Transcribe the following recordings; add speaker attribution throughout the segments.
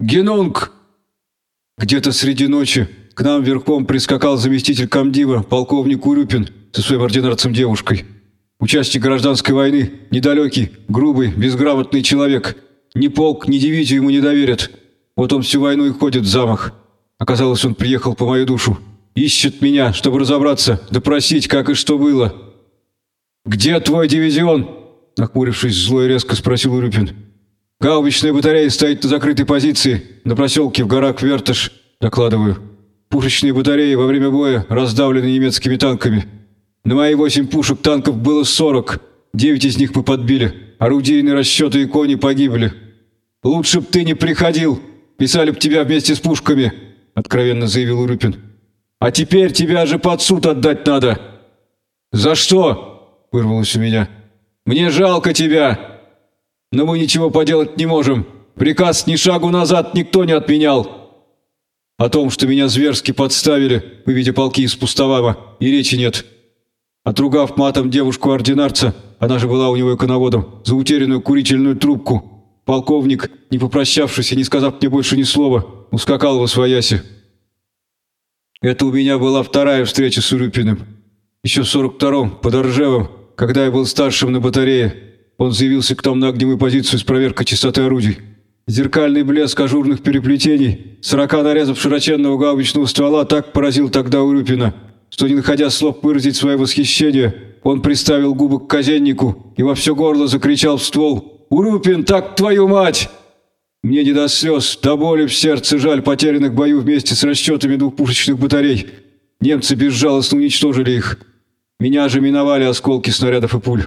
Speaker 1: Генунг!» Где-то среди ночи к нам верхом прискакал заместитель комдива, полковник Урюпин, со своим ординарцем девушкой. Участник гражданской войны, недалекий, грубый, безграмотный человек. Ни полк, ни дивизию ему не доверят. Вот он всю войну и ходит в замах. Оказалось, он приехал по мою душу. Ищет меня, чтобы разобраться, допросить, как и что было. «Где твой дивизион?» Нахмурившись, зло и резко спросил Урюпин. «Гаубичная батарея стоит на закрытой позиции, на проселке в горах Вертыш», докладываю. «Пушечные батареи во время боя раздавлены немецкими танками. На мои восемь пушек танков было сорок, девять из них мы подбили, орудийные расчеты и кони погибли. Лучше б ты не приходил, писали б тебя вместе с пушками», откровенно заявил Урюпин. «А теперь тебя же под суд отдать надо!» «За что?» – вырвалось у меня. «Мне жалко тебя! Но мы ничего поделать не можем. Приказ ни шагу назад никто не отменял. О том, что меня зверски подставили, выведя полки из пустовава, и речи нет. Отругав матом девушку-ординарца, она же была у него коноводом, за утерянную курительную трубку, полковник, не попрощавшись и не сказав мне больше ни слова, ускакал во свояси. Это у меня была вторая встреча с Урюпиным. Еще в 42-м, под Оржевом, когда я был старшим на батарее, он заявился к нам на огневую позицию с проверкой чистоты орудий. Зеркальный блеск ажурных переплетений, сорока нарезов широченного гаубичного ствола так поразил тогда Урюпина, что, не находя слов выразить свое восхищение, он приставил губы к казеннику и во все горло закричал в ствол «Урюпин, так твою мать!» Мне не до слез, до боли в сердце жаль потерянных бою вместе с расчетами двухпушечных батарей. Немцы безжалостно уничтожили их. Меня же миновали осколки снарядов и пуль.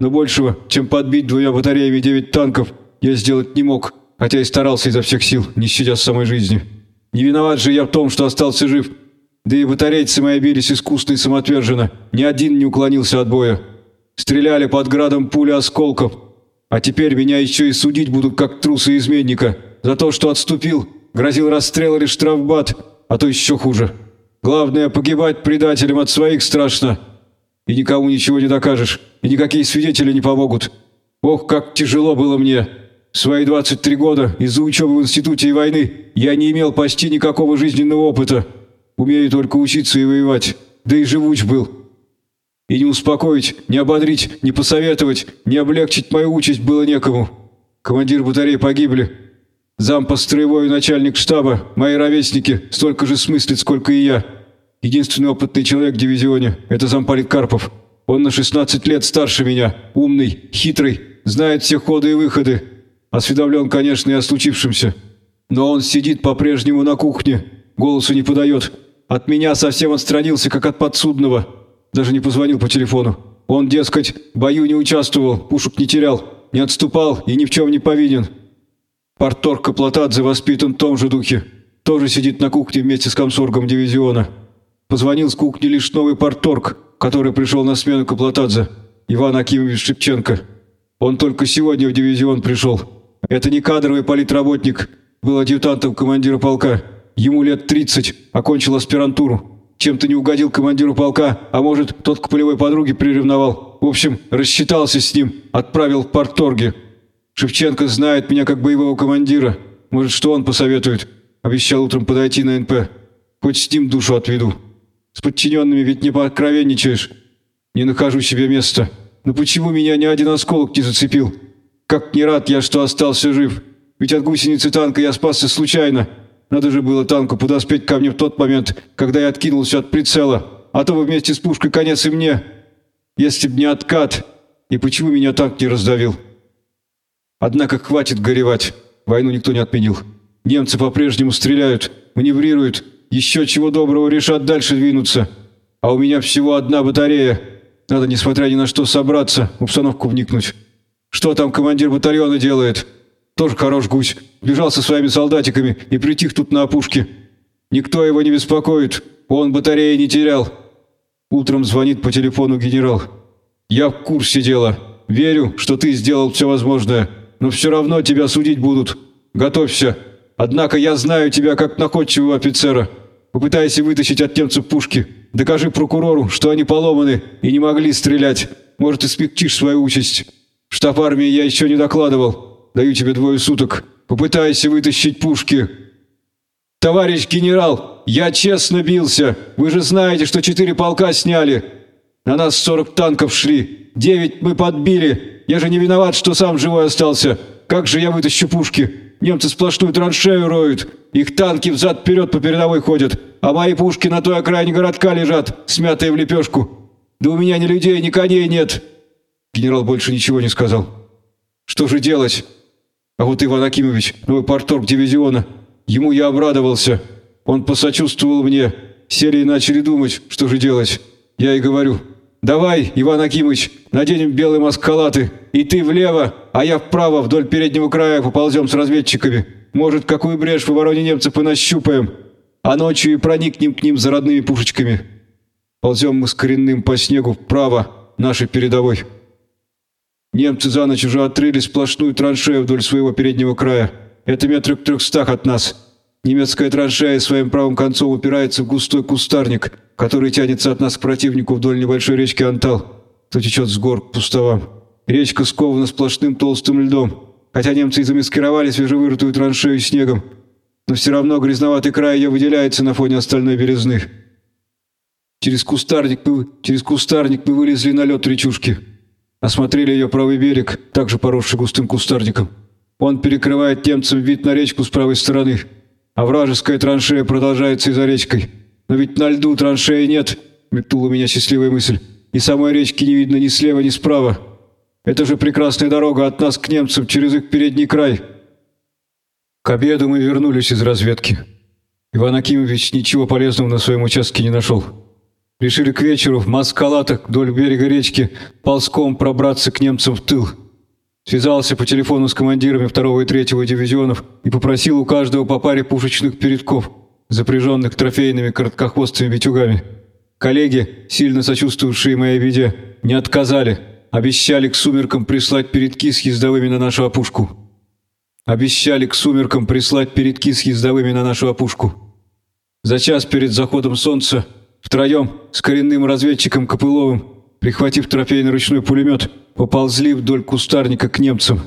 Speaker 1: Но большего, чем подбить двумя батареями девять танков, я сделать не мог, хотя и старался изо всех сил, не щадя самой жизни. Не виноват же я в том, что остался жив. Да и батарейцы мои бились искусно и самоотверженно. Ни один не уклонился от боя. Стреляли под градом пули осколков, а теперь меня еще и судить будут как труса и изменника. За то, что отступил, грозил расстрел или штрафбат, а то еще хуже. Главное, погибать предателям от своих страшно. И никому ничего не докажешь, и никакие свидетели не помогут. Ох, как тяжело было мне. В свои 23 года из-за учебы в институте и войны я не имел почти никакого жизненного опыта. Умею только учиться и воевать. Да и живуч был. И не успокоить, не ободрить, не посоветовать, не облегчить мою участь было некому. Командир батареи погибли. Зам по строевой начальник штаба, мои ровесники, столько же смыслит, сколько и я. Единственный опытный человек в дивизионе – это замполит Карпов. Он на 16 лет старше меня, умный, хитрый, знает все ходы и выходы. Осведомлен, конечно, и о случившемся. Но он сидит по-прежнему на кухне, голосу не подает. От меня совсем отстранился, как от подсудного. Даже не позвонил по телефону. Он, дескать, в бою не участвовал, пушек не терял, не отступал и ни в чем не повинен. Парторг Каплатадзе воспитан в том же духе. Тоже сидит на кухне вместе с комсоргом дивизиона. Позвонил с кухни лишь новый парторг, который пришел на смену Каплатадзе, Иван Акимович Шевченко. Он только сегодня в дивизион пришел. Это не кадровый политработник, был адъютантом командира полка. Ему лет 30, окончил аспирантуру чем-то не угодил командиру полка, а может, тот к полевой подруге приревновал. В общем, рассчитался с ним, отправил в парторге. Шевченко знает меня как боевого командира. Может, что он посоветует? Обещал утром подойти на НП. Хоть с ним душу отведу. С подчиненными ведь не пооткровенничаешь. Не нахожу себе места. Но почему меня ни один осколок не зацепил? Как не рад я, что остался жив. Ведь от гусеницы танка я спасся случайно. Надо же было танку подоспеть ко мне в тот момент, когда я откинулся от прицела, а то бы вместе с пушкой конец и мне. Если б не откат, и почему меня танк не раздавил? Однако хватит горевать, войну никто не отменил. Немцы по-прежнему стреляют, маневрируют, еще чего доброго решат дальше двинуться. А у меня всего одна батарея. Надо, несмотря ни на что, собраться, в обстановку вникнуть. Что там командир батальона делает?» Тоже хорош гусь. Бежал со своими солдатиками и притих тут на опушке. Никто его не беспокоит. Он батареи не терял. Утром звонит по телефону генерал. Я в курсе дела. Верю, что ты сделал все возможное. Но все равно тебя судить будут. Готовься. Однако я знаю тебя как находчивого офицера. Попытайся вытащить от немцев пушки. Докажи прокурору, что они поломаны и не могли стрелять. Может, и смягчишь свою участь. Штаб армии я еще не докладывал. Даю тебе двое суток. Попытайся вытащить пушки!» «Товарищ генерал, я честно бился! Вы же знаете, что четыре полка сняли! На нас сорок танков шли, девять мы подбили! Я же не виноват, что сам живой остался! Как же я вытащу пушки? Немцы сплошную траншею роют, их танки взад-вперед по передовой ходят, а мои пушки на той окраине городка лежат, смятые в лепешку. Да у меня ни людей, ни коней нет!» Генерал больше ничего не сказал. «Что же делать?» А вот Иван Акимович, новый порторг дивизиона, ему я обрадовался. Он посочувствовал мне. Сели и начали думать, что же делать. Я и говорю, давай, Иван Акимович, наденем белые маскалаты, и ты влево, а я вправо вдоль переднего края поползем с разведчиками. Может, какую брешь в обороне немцев и нащупаем, а ночью и проникнем к ним за родными пушечками. Ползем мы с коренным по снегу вправо, нашей передовой. Немцы за ночь уже отрыли сплошную траншею вдоль своего переднего края. Это метрах трехстах от нас. Немецкая траншея своим правым концом упирается в густой кустарник, который тянется от нас к противнику вдоль небольшой речки Антал, что течет с гор к пустовам. Речка скована сплошным толстым льдом, хотя немцы и замаскировали свежевырытую траншею снегом, но все равно грязноватый край ее выделяется на фоне остальной березны. Через кустарник мы, через кустарник мы вылезли на лед речушки. Осмотрели ее правый берег, также поросший густым кустарником. Он перекрывает немцам вид на речку с правой стороны, а вражеская траншея продолжается и за речкой. Но ведь на льду траншеи нет, метнула меня счастливая мысль, и самой речки не видно ни слева, ни справа. Это же прекрасная дорога от нас к немцам через их передний край. К обеду мы вернулись из разведки. Иван Акимович ничего полезного на своем участке не нашел. Решили к вечеру в маскалатах вдоль берега речки ползком пробраться к немцам в тыл. Связался по телефону с командирами второго и третьего дивизионов и попросил у каждого по паре пушечных передков, запряженных трофейными короткохвостыми битюгами. Коллеги, сильно сочувствовавшие моей беде, не отказали, обещали к сумеркам прислать передки с ездовыми на нашу опушку. Обещали к сумеркам прислать передки с ездовыми на нашу опушку. За час перед заходом солнца Втроем, с коренным разведчиком Копыловым, прихватив трофейный ручной пулемет, поползли вдоль кустарника к немцам.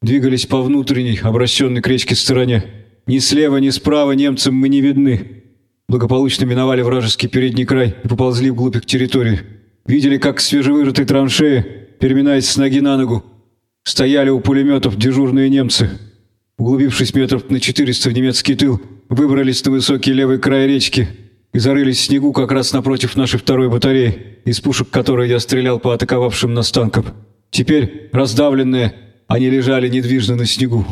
Speaker 1: Двигались по внутренней, обращенной к речке стороне. Ни слева, ни справа немцам мы не видны. Благополучно миновали вражеский передний край и поползли вглубь их территории. Видели, как свежевыжатые траншеи, переминаясь с ноги на ногу, стояли у пулеметов дежурные немцы. Углубившись метров на 400 в немецкий тыл, выбрались на высокий левый край речки – и зарылись в снегу как раз напротив нашей второй батареи, из пушек которой я стрелял по атаковавшим нас танкам. Теперь, раздавленные, они лежали недвижно на снегу.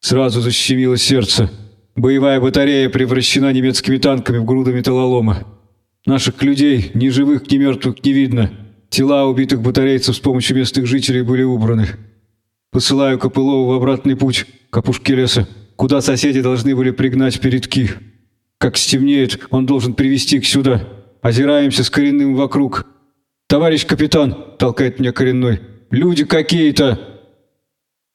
Speaker 1: Сразу защемило сердце. Боевая батарея превращена немецкими танками в груды металлолома. Наших людей, ни живых, ни мертвых, не видно. Тела убитых батарейцев с помощью местных жителей были убраны. Посылаю Копылова в обратный путь, к опушке леса, куда соседи должны были пригнать передки. Как стемнеет, он должен привести их сюда. Озираемся с коренным вокруг. «Товарищ капитан!» – толкает меня коренной. «Люди какие-то!»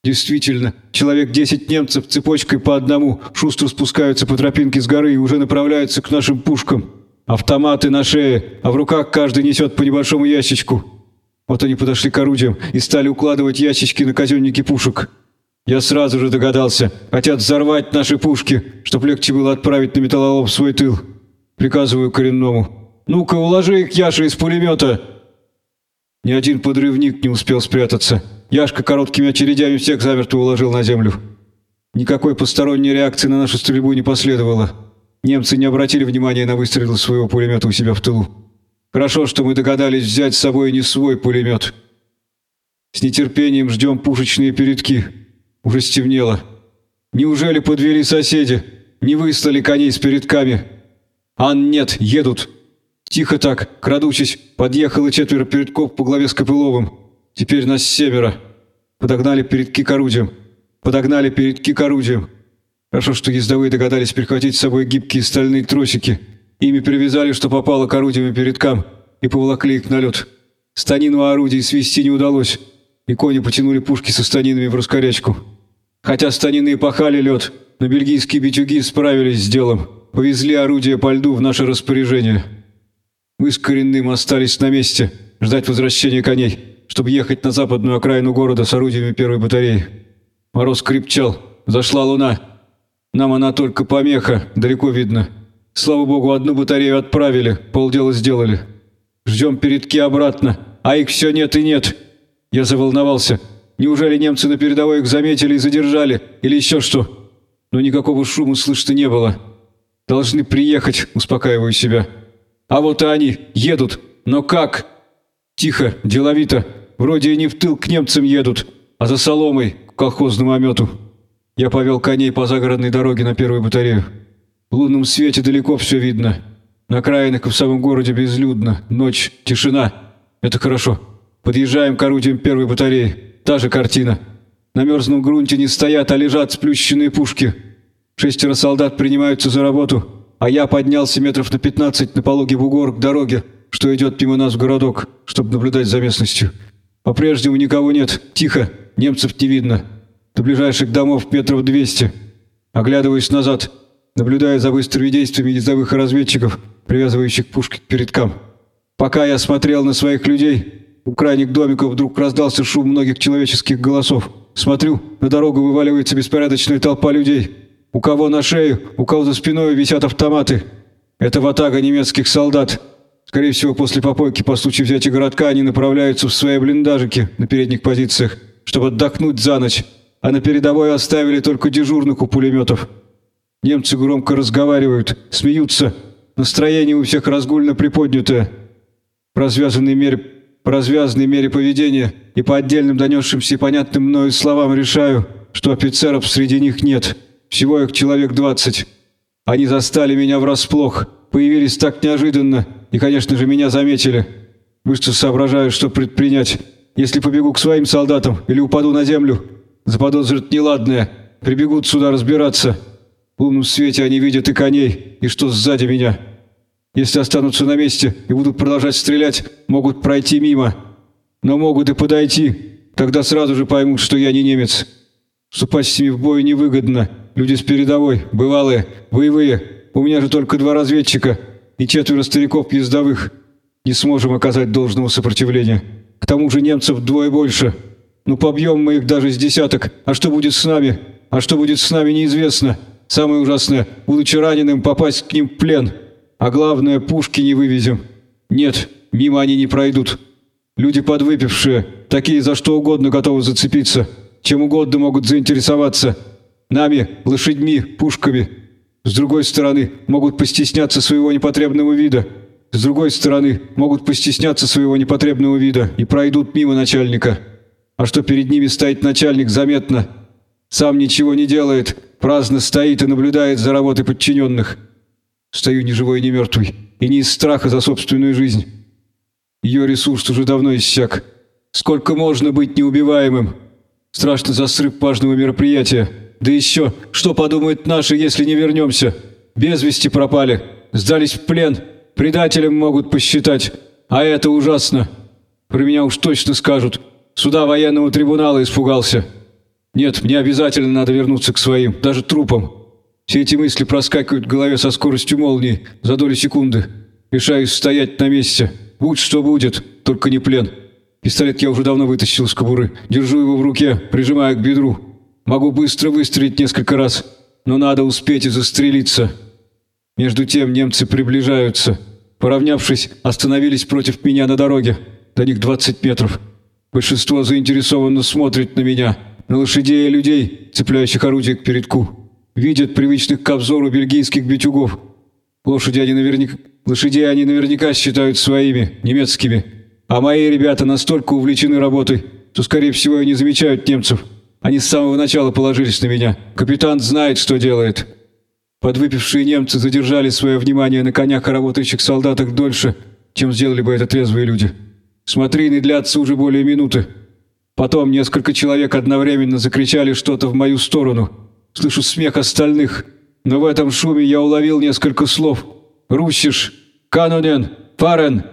Speaker 1: Действительно, человек десять немцев цепочкой по одному шустро спускаются по тропинке с горы и уже направляются к нашим пушкам. Автоматы на шее, а в руках каждый несет по небольшому ящичку. Вот они подошли к орудиям и стали укладывать ящички на казенники пушек. Я сразу же догадался. Хотят взорвать наши пушки, чтоб легче было отправить на металлолом свой тыл. Приказываю коренному. «Ну-ка, уложи их, Яша, из пулемета!» Ни один подрывник не успел спрятаться. Яшка короткими очередями всех замертво уложил на землю. Никакой посторонней реакции на нашу стрельбу не последовало. Немцы не обратили внимания на выстрелы своего пулемета у себя в тылу. Хорошо, что мы догадались взять с собой не свой пулемет. С нетерпением ждем пушечные передки. Уже стемнело. Неужели подвели соседи? Не выслали коней с передками? Ан, нет, едут. Тихо так, крадучись, подъехало четверо передков по главе с Копыловым. Теперь нас семеро. Подогнали передки к орудиям. Подогнали передки к орудиям. Хорошо, что ездовые догадались прихватить с собой гибкие стальные тросики. Ими привязали, что попало к орудиям и передкам, и поволокли их на лед. Станину орудий свести не удалось и кони потянули пушки со станинами в раскорячку. Хотя станины и пахали лед, но бельгийские битюги справились с делом, повезли орудия по льду в наше распоряжение. Мы с коренным остались на месте, ждать возвращения коней, чтобы ехать на западную окраину города с орудиями первой батареи. Мороз крепчал, Зашла луна. Нам она только помеха, далеко видно. Слава богу, одну батарею отправили, полдела сделали. Ждем передки обратно, а их все нет и нет. Я заволновался. Неужели немцы на передовой их заметили и задержали, или еще что? Но никакого шума слышно не было. Должны приехать, успокаиваю себя. А вот и они, едут. Но как? Тихо, деловито. Вроде и не в тыл к немцам едут, а за соломой, к колхозному омету. Я повел коней по загородной дороге на первую батарею. В лунном свете далеко все видно. На окраинах и в самом городе безлюдно. Ночь, тишина. Это хорошо. Подъезжаем к орудиям первой батареи. Та же картина. На мерзлом грунте не стоят, а лежат сплющенные пушки. Шестеро солдат принимаются за работу, а я поднялся метров на пятнадцать на пологий бугор к дороге, что идет мимо нас в городок, чтобы наблюдать за местностью. По-прежнему никого нет, тихо, немцев не видно. До ближайших домов метров двести. Оглядываюсь назад, наблюдая за быстрыми действиями ездовых разведчиков, привязывающих пушки к передкам. Пока я смотрел на своих людей, у крайних домиков вдруг раздался шум многих человеческих голосов. Смотрю, на дорогу вываливается беспорядочная толпа людей. У кого на шею, у кого за спиной висят автоматы. Это ватага немецких солдат. Скорее всего, после попойки по случаю взятия городка они направляются в свои блиндажики на передних позициях, чтобы отдохнуть за ночь, а на передовой оставили только дежурных у пулеметов. Немцы громко разговаривают, смеются. Настроение у всех разгульно приподнятое. По развязанной мере, по развязанной мере поведения и по отдельным донесшимся и понятным мною словам решаю, что офицеров среди них нет». Всего их человек двадцать. Они застали меня врасплох, появились так неожиданно и, конечно же, меня заметили. Быстро соображаю, что предпринять. Если побегу к своим солдатам или упаду на землю, заподозрят неладное, прибегут сюда разбираться. В лунном свете они видят и коней, и что сзади меня. Если останутся на месте и будут продолжать стрелять, могут пройти мимо. Но могут и подойти, тогда сразу же поймут, что я не немец. Вступать с ними в бой невыгодно, Люди с передовой, бывалые, боевые. У меня же только два разведчика и четверо стариков ездовых. Не сможем оказать должного сопротивления. К тому же немцев вдвое больше. Ну побьем мы их даже с десяток. А что будет с нами? А что будет с нами, неизвестно. Самое ужасное, будучи раненым, попасть к ним в плен. А главное, пушки не вывезем. Нет, мимо они не пройдут. Люди подвыпившие, такие за что угодно готовы зацепиться. Чем угодно могут заинтересоваться. Нами, лошадьми, пушками. С другой стороны, могут постесняться своего непотребного вида. С другой стороны, могут постесняться своего непотребного вида и пройдут мимо начальника. А что перед ними стоит начальник, заметно. Сам ничего не делает, праздно стоит и наблюдает за работой подчиненных. Стою ни живой, ни мертвый, и не из страха за собственную жизнь. Ее ресурс уже давно иссяк. Сколько можно быть неубиваемым? Страшно за срыв важного мероприятия. Да еще, что подумают наши, если не вернемся? Без вести пропали, сдались в плен, предателем могут посчитать. А это ужасно. Про меня уж точно скажут. Суда военного трибунала испугался. Нет, мне обязательно надо вернуться к своим, даже трупам. Все эти мысли проскакивают в голове со скоростью молнии за долю секунды. Решаюсь стоять на месте. Будь что будет, только не плен. Пистолет я уже давно вытащил из кобуры. Держу его в руке, прижимая к бедру. Могу быстро выстрелить несколько раз, но надо успеть и застрелиться. Между тем немцы приближаются. Поравнявшись, остановились против меня на дороге. До них 20 метров. Большинство заинтересованно смотрит на меня, на лошадей и людей, цепляющих орудие к передку. Видят привычных к обзору бельгийских битюгов. Лошади они наверняка, лошадей они наверняка считают своими, немецкими. А мои ребята настолько увлечены работой, что, скорее всего, и не замечают немцев. Они с самого начала положились на меня. Капитан знает, что делает. Подвыпившие немцы задержали свое внимание на конях и работающих солдатах дольше, чем сделали бы это трезвые люди. Смотрины длятся уже более минуты. Потом несколько человек одновременно закричали что-то в мою сторону. Слышу смех остальных, но в этом шуме я уловил несколько слов. «Русиш», «Канонен», «Парен».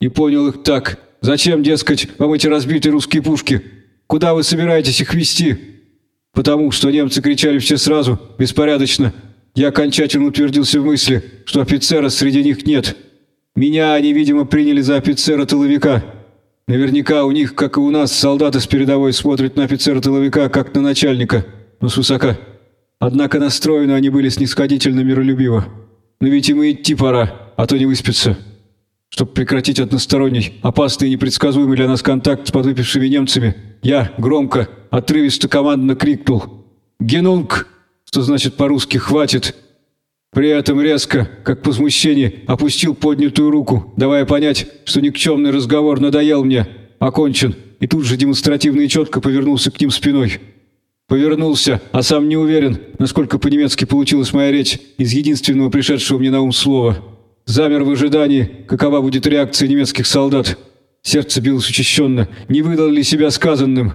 Speaker 1: И понял их так. «Зачем, дескать, вам эти разбитые русские пушки?» Куда вы собираетесь их вести?» Потому что немцы кричали все сразу, беспорядочно. Я окончательно утвердился в мысли, что офицера среди них нет. Меня они, видимо, приняли за офицера-тыловика. Наверняка у них, как и у нас, солдаты с передовой смотрят на офицера-тыловика, как на начальника. Но свысока. Однако настроены они были снисходительно миролюбиво. Но ведь им и идти пора, а то не выспится. Чтобы прекратить односторонний, опасный и непредсказуемый для нас контакт с подвыпившими немцами, я громко, отрывисто командно крикнул «Генунг!», что значит по-русски «хватит!». При этом резко, как по смущении, опустил поднятую руку, давая понять, что никчемный разговор надоел мне, окончен, и тут же демонстративно и четко повернулся к ним спиной. Повернулся, а сам не уверен, насколько по-немецки получилась моя речь из единственного пришедшего мне на ум слова. Замер в ожидании, какова будет реакция немецких солдат. Сердце билось учащенно, не выдал ли себя сказанным.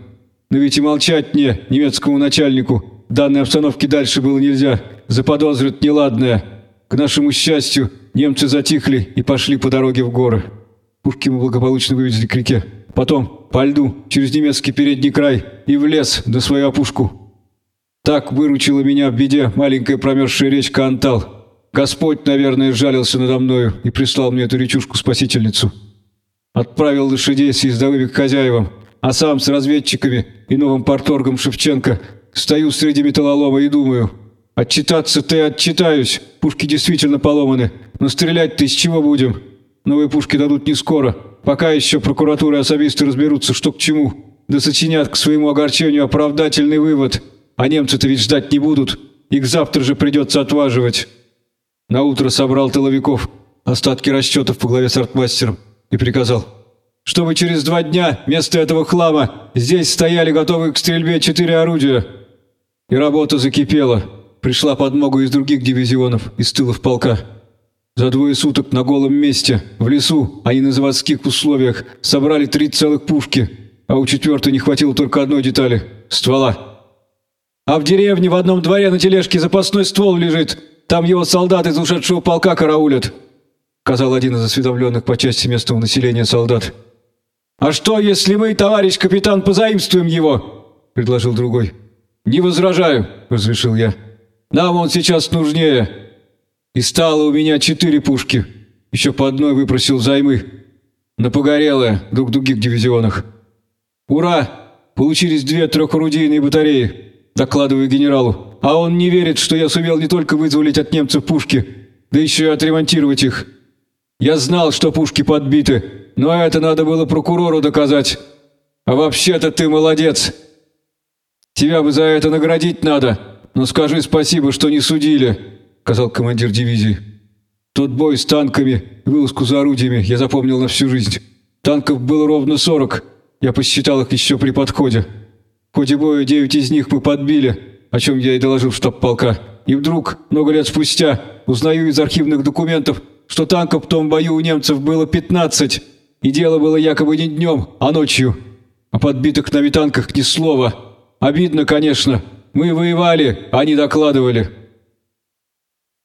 Speaker 1: Но ведь и молчать мне, немецкому начальнику, в данной обстановке дальше было нельзя, заподозрят неладное. К нашему счастью, немцы затихли и пошли по дороге в горы. Пушки мы благополучно вывезли к реке. Потом по льду через немецкий передний край и в лес до свою опушку. Так выручила меня в беде маленькая промерзшая речка Антал. Господь, наверное, жалился надо мною и прислал мне эту речушку-спасительницу. Отправил лошадей с ездовыми к хозяевам, а сам с разведчиками и новым порторгом Шевченко стою среди металлолома и думаю, отчитаться-то и отчитаюсь, пушки действительно поломаны, но стрелять-то из чего будем? Новые пушки дадут не скоро, пока еще прокуратура и особисты разберутся, что к чему, да сочинят к своему огорчению оправдательный вывод, а немцы-то ведь ждать не будут, их завтра же придется отваживать». На утро собрал тыловиков, остатки расчетов по главе с артмастером и приказал, чтобы через два дня вместо этого хлама здесь стояли готовые к стрельбе четыре орудия. И работа закипела. Пришла подмога из других дивизионов, из тылов полка. За двое суток на голом месте, в лесу, а не на заводских условиях, собрали три целых пушки, а у четвертой не хватило только одной детали – ствола. А в деревне в одном дворе на тележке запасной ствол лежит – там его солдаты из ушедшего полка караулят», — сказал один из осведомленных по части местного населения солдат. «А что, если мы, товарищ капитан, позаимствуем его?» — предложил другой. «Не возражаю», — разрешил я. «Нам он сейчас нужнее». И стало у меня четыре пушки. Еще по одной выпросил займы. На погорелое, в других дивизионах. «Ура! Получились две трехорудийные батареи», — докладываю генералу. А он не верит, что я сумел не только вызволить от немцев пушки, да еще и отремонтировать их. Я знал, что пушки подбиты, но это надо было прокурору доказать. А вообще-то ты молодец. Тебя бы за это наградить надо, но скажи спасибо, что не судили», — сказал командир дивизии. Тот бой с танками, вылазку за орудиями я запомнил на всю жизнь. Танков было ровно сорок, я посчитал их еще при подходе. В ходе боя девять из них мы подбили, о чем я и доложил в штаб полка. И вдруг, много лет спустя, узнаю из архивных документов, что танков в том бою у немцев было 15, и дело было якобы не днем, а ночью. О подбитых нами танках ни слова. Обидно, конечно. Мы воевали, а они докладывали.